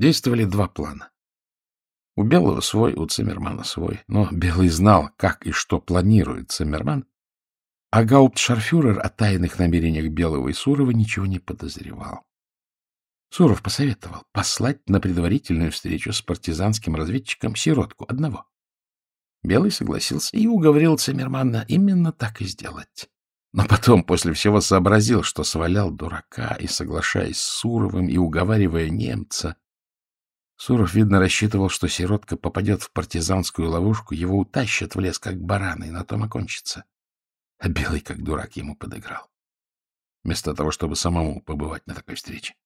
Действовали два плана. У Белого свой, у Циммермана свой. Но Белый знал, как и что планирует Циммерман, а гауптшарфюрер о тайных намерениях Белого и Сурова ничего не подозревал. Суров посоветовал послать на предварительную встречу с партизанским разведчиком сиротку одного. Белый согласился и уговорил Циммермана именно так и сделать. Но потом, после всего, сообразил, что свалял дурака, и, соглашаясь с Суровым и уговаривая немца, Суров, видно, рассчитывал, что сиротка попадет в партизанскую ловушку, его утащат в лес, как барана, и на том окончится. А Белый, как дурак, ему подыграл. Вместо того, чтобы самому побывать на такой встрече.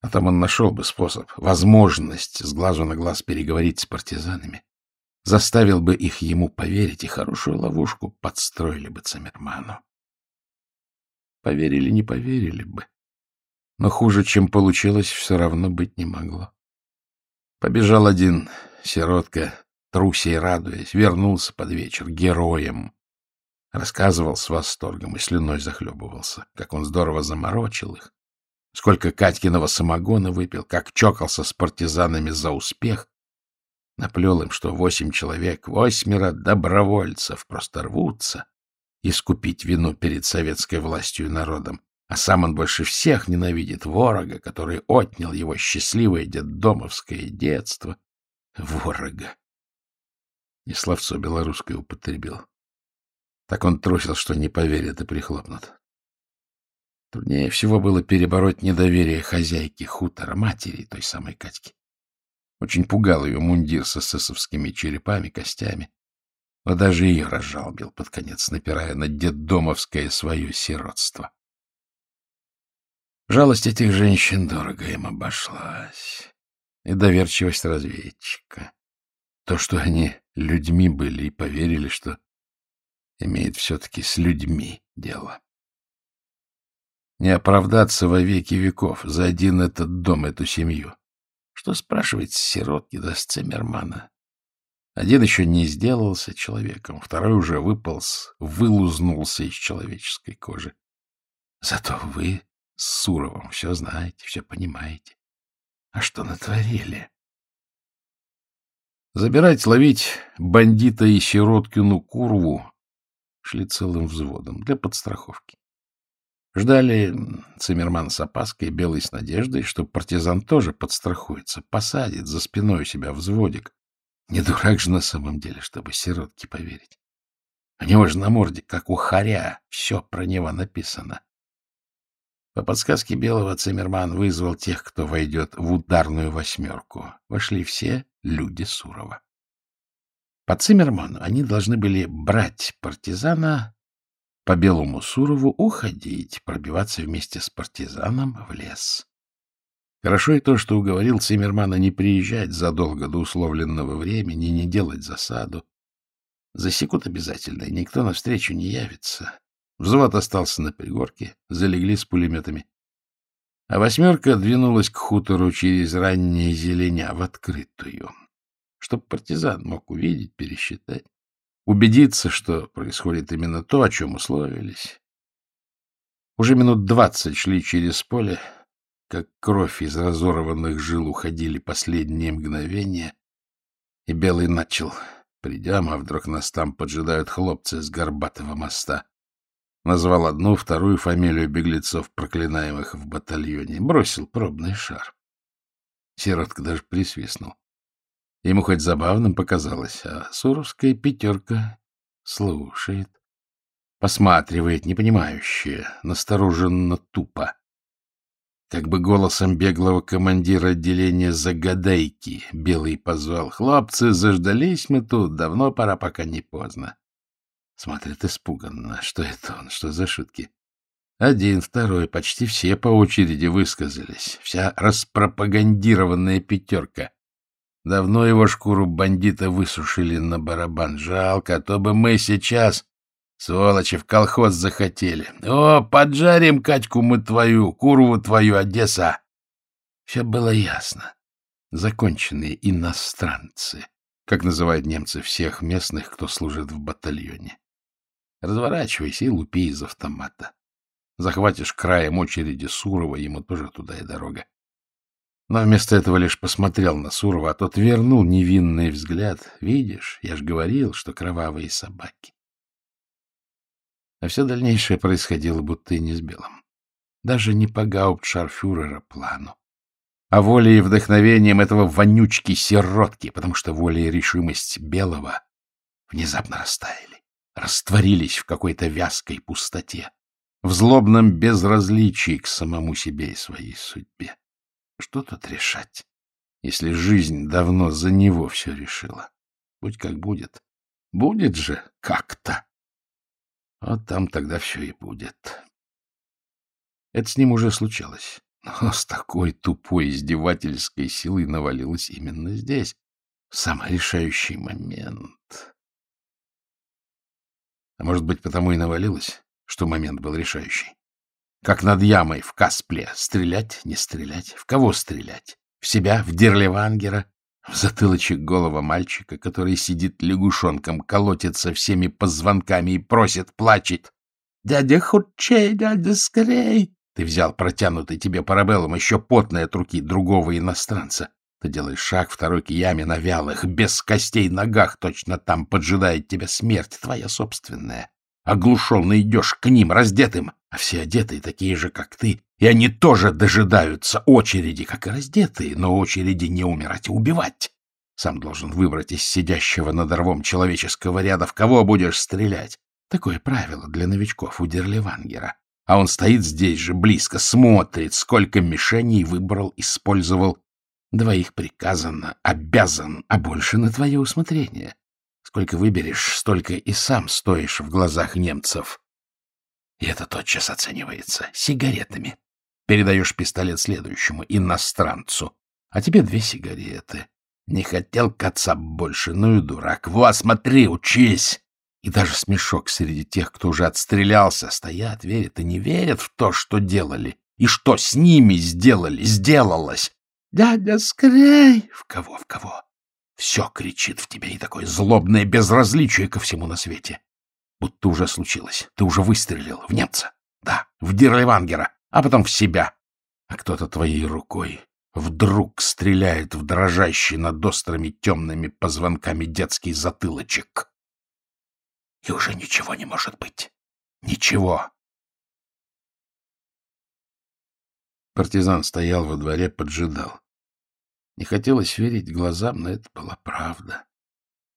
А там он нашел бы способ, возможность с глазу на глаз переговорить с партизанами, заставил бы их ему поверить, и хорошую ловушку подстроили бы Циммерману. Поверили, не поверили бы. Но хуже, чем получилось, все равно быть не могло. Побежал один сиротка, трусей радуясь, вернулся под вечер героем. Рассказывал с восторгом и слюной захлебывался, как он здорово заморочил их, сколько Катькиного самогона выпил, как чокался с партизанами за успех, наплел им, что восемь человек, восьмеро добровольцев просто рвутся искупить вину перед советской властью и народом, а сам он больше всех ненавидит ворога, который отнял его счастливое детдомовское детство. Ворога. И словцо белорусское употребил. Так он трусил, что не поверит и прихлопнут. Труднее всего было перебороть недоверие хозяйки хутора, матери той самой Катьки. Очень пугал ее мундир с эсэсовскими черепами, костями. Но даже ее разжалбил под конец, напирая на детдомовское свое сиротство. Жалость этих женщин дорого им обошлась. И доверчивость разведчика. То, что они людьми были и поверили, что имеет все-таки с людьми дело. Не оправдаться во веки веков за один этот дом, эту семью. Что спрашивать сиротки с Циммермана? Один еще не сделался человеком, второй уже выполз, вылузнулся из человеческой кожи. Зато вы с Суровым. Все знаете, все понимаете. А что натворили? Забирать, ловить бандита и сироткину курву шли целым взводом для подстраховки. Ждали Циммерман с опаской, Белый с надеждой, что партизан тоже подстрахуется, посадит за спиной у себя взводик. Не дурак же на самом деле, чтобы сиротке поверить. У него же на морде, как у харя, все про него написано. По подсказке Белого Циммерман вызвал тех, кто войдет в ударную восьмерку. Вошли все люди Сурова. По Циммерману они должны были брать партизана, по Белому Сурову уходить, пробиваться вместе с партизаном в лес. Хорошо и то, что уговорил Циммермана не приезжать задолго до условленного времени, не делать засаду. Засекут обязательно, и никто навстречу не явится. Взвод остался на пригорке, залегли с пулеметами. А восьмерка двинулась к хутору через ранние зеленя в открытую, чтобы партизан мог увидеть, пересчитать, убедиться, что происходит именно то, о чем условились. Уже минут двадцать шли через поле, как кровь из разорванных жил уходили последние мгновения, и Белый начал, придя, а вдруг нас там поджидают хлопцы с горбатого моста. Назвал одну, вторую фамилию беглецов, проклинаемых в батальоне. Бросил пробный шар. Сиротка даже присвистнул. Ему хоть забавным показалось, а суровская пятерка слушает, посматривает, непонимающе, настороженно тупо. Как бы голосом беглого командира отделения Загадайки Белый позвал. «Хлопцы, заждались мы тут, давно пора, пока не поздно». Смотрит испуганно. Что это он? Что за шутки? Один, второй, почти все по очереди высказались. Вся распропагандированная пятерка. Давно его шкуру бандита высушили на барабан. Жалко, а то бы мы сейчас, сволочи, в колхоз захотели. О, поджарим Катьку мы твою, курву твою, Одесса. Все было ясно. Законченные иностранцы, как называют немцы всех местных, кто служит в батальоне. Разворачивайся и лупи из автомата. Захватишь краем очереди Сурова, ему тоже туда и дорога. Но вместо этого лишь посмотрел на Сурова, а тот вернул невинный взгляд. Видишь, я ж говорил, что кровавые собаки. А все дальнейшее происходило будто и не с Белым. Даже не по гауптшарфюрера плану, а волей и вдохновением этого вонючки-сиротки, потому что воля и решимость Белого внезапно растаяли, растворились в какой-то вязкой пустоте, в злобном безразличии к самому себе и своей судьбе. Что тут решать, если жизнь давно за него все решила? Будь как будет. Будет же как-то. Вот там тогда все и будет. Это с ним уже случалось. Но с такой тупой издевательской силой навалилось именно здесь, в самый решающий момент. А может быть, потому и навалилось, что момент был решающий. Как над ямой в Каспле. Стрелять, не стрелять? В кого стрелять? В себя? В Дерлевангера? В затылочек голого мальчика, который сидит лягушонком, колотится всеми позвонками и просит, плачет. «Дядя худчей, дядя скорей!» Ты взял протянутый тебе парабеллум еще потный от руки другого иностранца. Ты делаешь шаг второй к яме на вялых, без костей ногах, точно там поджидает тебя смерть твоя собственная. Оглушенно идешь к ним, раздетым, а все одетые такие же, как ты, и они тоже дожидаются очереди, как и раздетые, но очереди не умирать, а убивать. Сам должен выбрать из сидящего над рвом человеческого ряда, в кого будешь стрелять. Такое правило для новичков у Дерливангера. А он стоит здесь же, близко, смотрит, сколько мишеней выбрал, использовал. Двоих приказано, обязан, а больше на твое усмотрение. Сколько выберешь, столько и сам стоишь в глазах немцев. И это тотчас оценивается сигаретами. Передаешь пистолет следующему, иностранцу. А тебе две сигареты. Не хотел кацап больше, ну и дурак. Во, смотри, учись! И даже смешок среди тех, кто уже отстрелялся, стоят, верят и не верят в то, что делали. И что с ними сделали, сделалось. «Дядя, скорей!» «В кого, в кого?» Все кричит в тебе, и такое злобное безразличие ко всему на свете. Будто уже случилось. Ты уже выстрелил в немца. Да, в Дирливангера, а потом в себя. А кто-то твоей рукой вдруг стреляет в дрожащий над острыми темными позвонками детский затылочек. И уже ничего не может быть. Ничего. Партизан стоял во дворе, поджидал. Не хотелось верить глазам, но это была правда.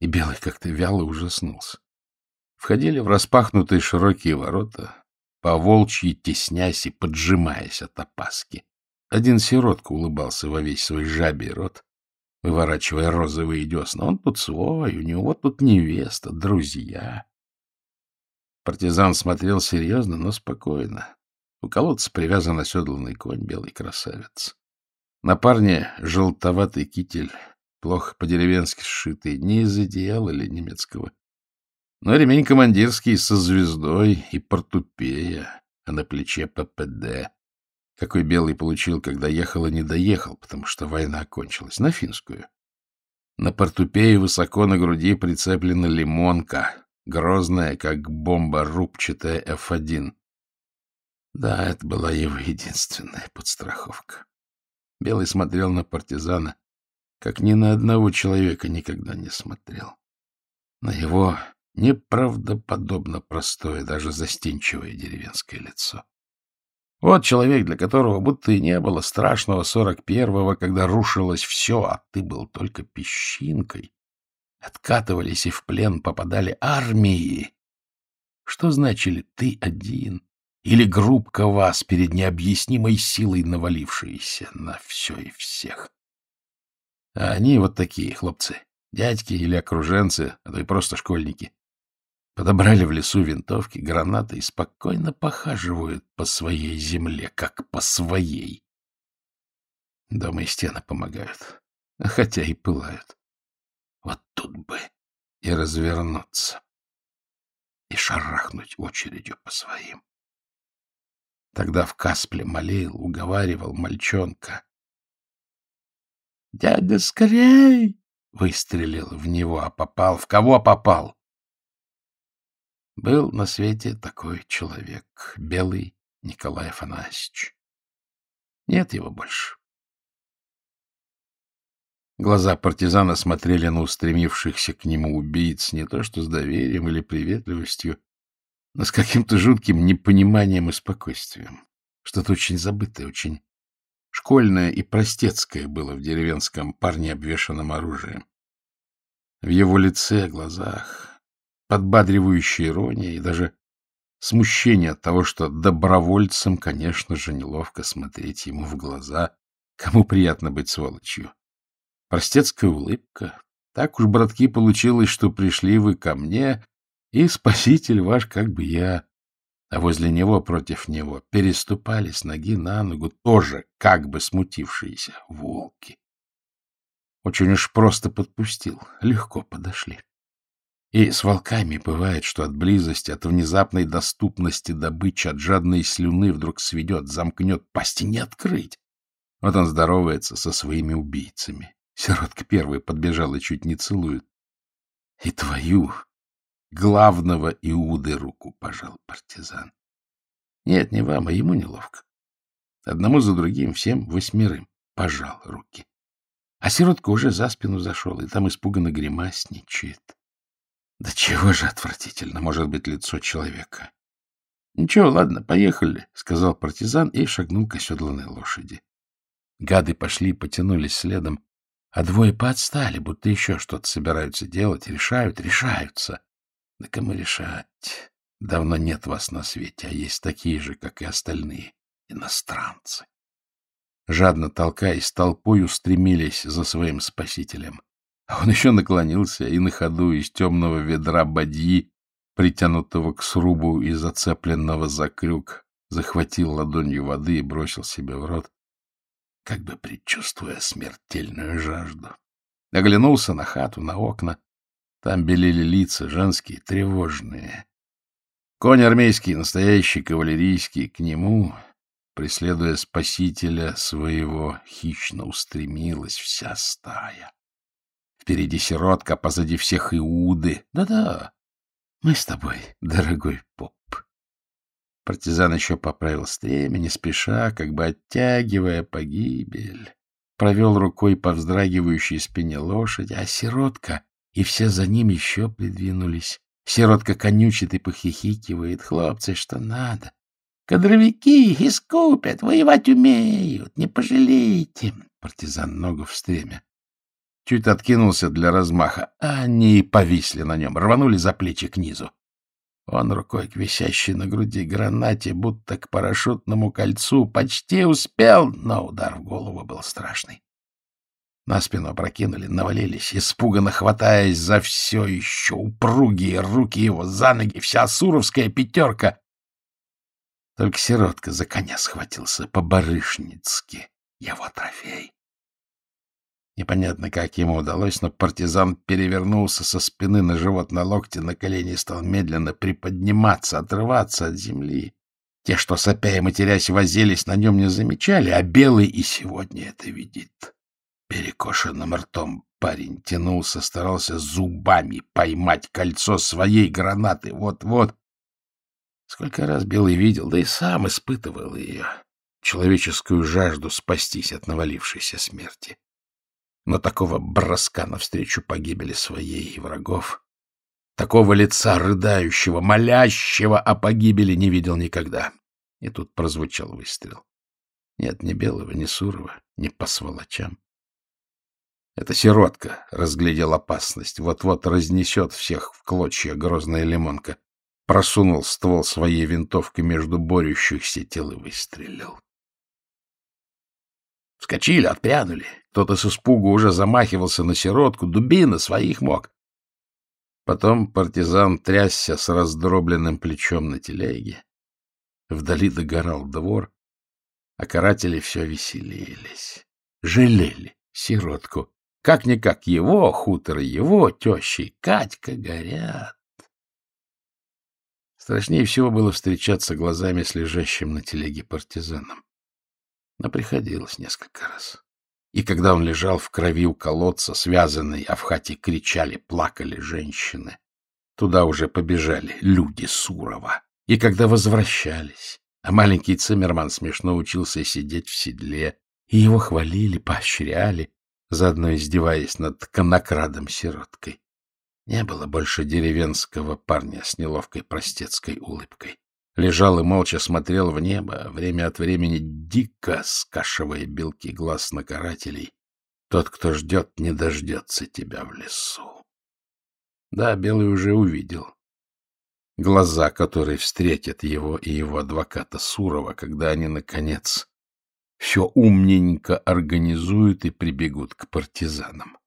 И Белый как-то вяло ужаснулся. Входили в распахнутые широкие ворота, по волчьи теснясь и поджимаясь от опаски. Один сиротка улыбался во весь свой жабий рот, выворачивая розовые десна. Он тут свой, у него тут невеста, друзья. Партизан смотрел серьезно, но спокойно. У колодца привязан оседланный конь, белый красавец. На парне желтоватый китель, плохо по-деревенски сшитый, не из одеяла или немецкого. Но ремень командирский со звездой и портупея, а на плече ППД. Какой Белый получил, когда ехал и не доехал, потому что война кончилась, на финскую. На портупее высоко на груди прицеплена лимонка, грозная, как бомба рубчатая F1. Да, это была его единственная подстраховка. Белый смотрел на партизана, как ни на одного человека никогда не смотрел. На его неправдоподобно простое, даже застенчивое деревенское лицо. Вот человек, для которого будто и не было страшного сорок первого, когда рушилось все, а ты был только песчинкой. Откатывались и в плен попадали армии. Что значили «ты один»? Или группка вас перед необъяснимой силой навалившиеся на все и всех. А они вот такие, хлопцы, дядьки или окруженцы, а то и просто школьники. Подобрали в лесу винтовки, гранаты и спокойно похаживают по своей земле, как по своей. Дома и стены помогают, хотя и пылают. Вот тут бы и развернуться, и шарахнуть очередью по своим. Тогда в Каспле молил, уговаривал мальчонка. «Дядя, скорей!» — выстрелил в него, а попал. В кого попал? Был на свете такой человек, белый Николай Афанасьевич. Нет его больше. Глаза партизана смотрели на устремившихся к нему убийц не то что с доверием или приветливостью, но с каким-то жутким непониманием и спокойствием. Что-то очень забытое, очень школьное и простецкое было в деревенском парне, обвешанном оружием. В его лице, глазах, подбадривающая ирония и даже смущение от того, что добровольцам, конечно же, неловко смотреть ему в глаза, кому приятно быть сволочью. Простецкая улыбка. Так уж, братки, получилось, что пришли вы ко мне, и спаситель ваш, как бы я, а возле него против него переступали с ноги на ногу тоже как бы смутившиеся волки. Очень уж просто подпустил, легко подошли. И с волками бывает, что от близости, от внезапной доступности добычи, от жадной слюны вдруг сведет, замкнет, пасти не открыть. Вот он здоровается со своими убийцами. Сиротка первая подбежала, чуть не целует. И твою, главного Иуды, руку пожал партизан. Нет, не вам, а ему неловко. Одному за другим, всем восьмерым пожал руки. А сиротка уже за спину зашел, и там испуганно гримасничает. Да чего же отвратительно может быть лицо человека. — Ничего, ладно, поехали, — сказал партизан и шагнул к оседланной лошади. Гады пошли, потянулись следом, а двое поотстали, будто еще что-то собираются делать, решают, решаются. Да кому решать? Давно нет вас на свете, а есть такие же, как и остальные, иностранцы. Жадно толкаясь, толпой устремились за своим спасителем. А он еще наклонился и на ходу из темного ведра бадьи, притянутого к срубу и зацепленного за крюк, захватил ладонью воды и бросил себе в рот, как бы предчувствуя смертельную жажду. Оглянулся на хату, на окна. Там белели лица, женские, тревожные. Конь армейский, настоящий кавалерийский, к нему, преследуя спасителя своего, хищно устремилась вся стая. Впереди сиротка, позади всех Иуды. Да-да, мы с тобой, дорогой поп. Партизан еще поправил стремя, не спеша, как бы оттягивая погибель. Провел рукой по вздрагивающей спине лошади, а сиротка и все за ним еще придвинулись. Сиротка конючит и похихикивает. Хлопцы, что надо. Кадровики искупят, воевать умеют, не пожалейте. Партизан ногу в стремя. Чуть откинулся для размаха, а они повисли на нем, рванули за плечи к низу. Он рукой к висящей на груди гранате, будто к парашютному кольцу, почти успел, но удар в голову был страшный. На спину опрокинули, навалились, испуганно хватаясь за все еще упругие руки его за ноги, вся суровская пятерка. Только сиротка за коня схватился по-барышницки, его трофей. Непонятно, как ему удалось, но партизан перевернулся со спины на живот на локте, на колени и стал медленно приподниматься, отрываться от земли. Те, что сопя и матерясь возились, на нем не замечали, а белый и сегодня это видит. Перекошенным ртом парень тянулся, старался зубами поймать кольцо своей гранаты. Вот-вот. Сколько раз Белый видел, да и сам испытывал ее, человеческую жажду спастись от навалившейся смерти но такого броска навстречу погибели своей и врагов, такого лица рыдающего, молящего о погибели не видел никогда. И тут прозвучал выстрел. Нет, ни Белого, ни Сурова, ни по сволочам. Это сиротка разглядел опасность. Вот-вот разнесет всех в клочья грозная лимонка. Просунул ствол своей винтовки между борющихся тел и выстрелил. Вскочили, отпрянули. Кто-то с испугу уже замахивался на сиротку, дубина своих мог. Потом партизан трясся с раздробленным плечом на телеге. Вдали догорал двор, а каратели все веселились. Жалели сиротку. Как-никак его хутор его тещи, Катька горят. Страшнее всего было встречаться глазами с лежащим на телеге партизаном но приходилось несколько раз. И когда он лежал в крови у колодца, связанный, а в хате кричали, плакали женщины, туда уже побежали люди Сурова. И когда возвращались, а маленький Циммерман смешно учился сидеть в седле, и его хвалили, поощряли, заодно издеваясь над конокрадом-сироткой. Не было больше деревенского парня с неловкой простецкой улыбкой. Лежал и молча смотрел в небо, время от времени дико скашивая белки глаз на карателей. Тот, кто ждет, не дождется тебя в лесу. Да, Белый уже увидел. Глаза, которые встретят его и его адвоката Сурова, когда они, наконец, все умненько организуют и прибегут к партизанам.